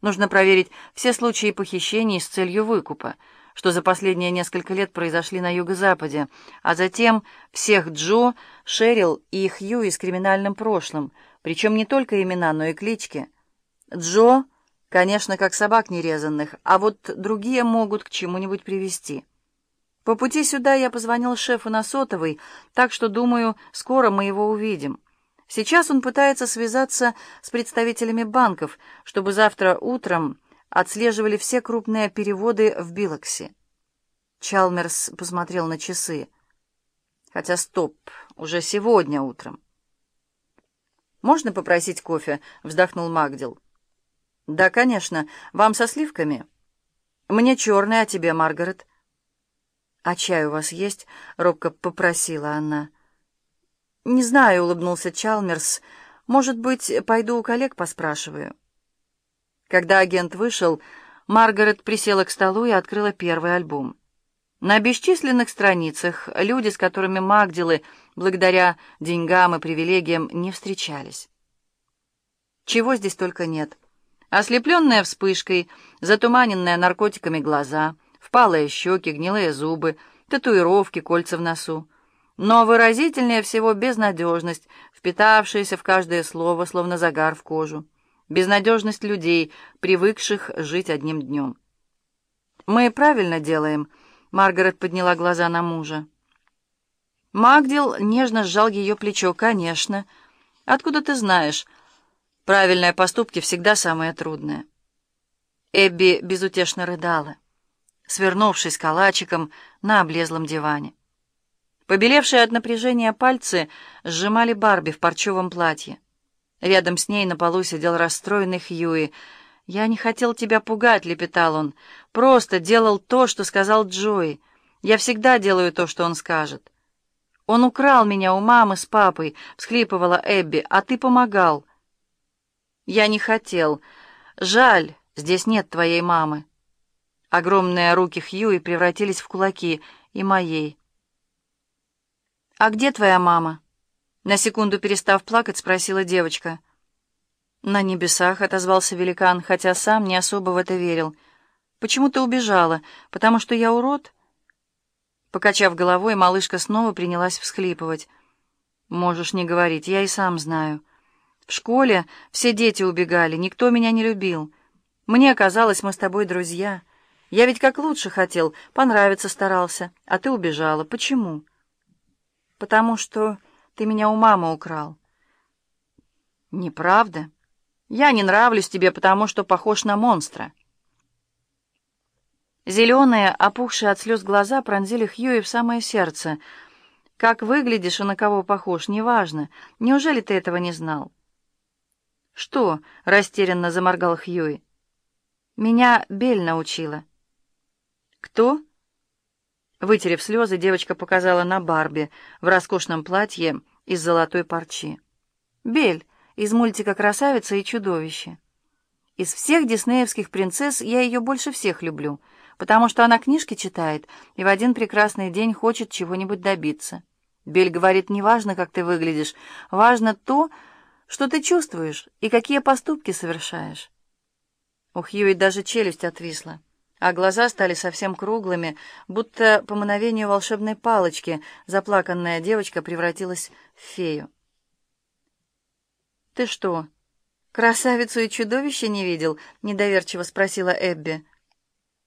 Нужно проверить все случаи похищений с целью выкупа, что за последние несколько лет произошли на юго-западе, а затем всех Джо, Шерил и Хьюи с криминальным прошлым, причем не только имена, но и клички. Джо, конечно, как собак нерезанных, а вот другие могут к чему-нибудь привести. По пути сюда я позвонил шефу на сотовый, так что, думаю, скоро мы его увидим. Сейчас он пытается связаться с представителями банков, чтобы завтра утром отслеживали все крупные переводы в Билоксе. Чалмерс посмотрел на часы. Хотя стоп, уже сегодня утром. «Можно попросить кофе?» — вздохнул Магдил. «Да, конечно. Вам со сливками?» «Мне черный, а тебе, Маргарет?» «А чай у вас есть?» — робко попросила она. «Не знаю», — улыбнулся Чалмерс. «Может быть, пойду у коллег поспрашиваю». Когда агент вышел, Маргарет присела к столу и открыла первый альбом. На бесчисленных страницах люди, с которыми Магдилы, благодаря деньгам и привилегиям, не встречались. Чего здесь только нет. Ослепленная вспышкой, затуманенная наркотиками глаза, впалые щеки, гнилые зубы, татуировки, кольца в носу. Но выразительнее всего безнадежность, впитавшаяся в каждое слово, словно загар в кожу. Безнадежность людей, привыкших жить одним днем. «Мы правильно делаем», — Маргарет подняла глаза на мужа. Магдил нежно сжал ее плечо. «Конечно. Откуда ты знаешь? Правильные поступки всегда самые трудные». Эбби безутешно рыдала, свернувшись калачиком на облезлом диване. Побелевшие от напряжения пальцы сжимали Барби в парчевом платье. Рядом с ней на полу сидел расстроенный Хьюи. «Я не хотел тебя пугать», — лепетал он. «Просто делал то, что сказал Джои. Я всегда делаю то, что он скажет». «Он украл меня у мамы с папой», — всхлипывала Эбби, — «а ты помогал». «Я не хотел. Жаль, здесь нет твоей мамы». Огромные руки Хьюи превратились в кулаки, и моей. «А где твоя мама?» На секунду перестав плакать, спросила девочка. «На небесах», — отозвался великан, хотя сам не особо в это верил. «Почему ты убежала? Потому что я урод?» Покачав головой, малышка снова принялась всхлипывать. «Можешь не говорить, я и сам знаю. В школе все дети убегали, никто меня не любил. Мне казалось, мы с тобой друзья. Я ведь как лучше хотел, понравиться старался, а ты убежала. Почему?» Потому что ты меня у мамы украл». «Неправда. Я не нравлюсь тебе, потому что похож на монстра». Зеленые, опухшие от слез глаза пронзили Хьюи в самое сердце. «Как выглядишь и на кого похож, неважно. Неужели ты этого не знал?» «Что?» — растерянно заморгал Хьюи. «Меня Бель научила». «Кто?» Вытерев слезы, девочка показала на Барби в роскошном платье из золотой парчи. «Бель, из мультика «Красавица и чудовище». Из всех диснеевских принцесс я ее больше всех люблю, потому что она книжки читает и в один прекрасный день хочет чего-нибудь добиться. Бель говорит, не важно, как ты выглядишь, важно то, что ты чувствуешь и какие поступки совершаешь. У Хьюи даже челюсть отвисла а глаза стали совсем круглыми, будто по мановению волшебной палочки заплаканная девочка превратилась в фею. «Ты что, красавицу и чудовище не видел?» — недоверчиво спросила Эбби.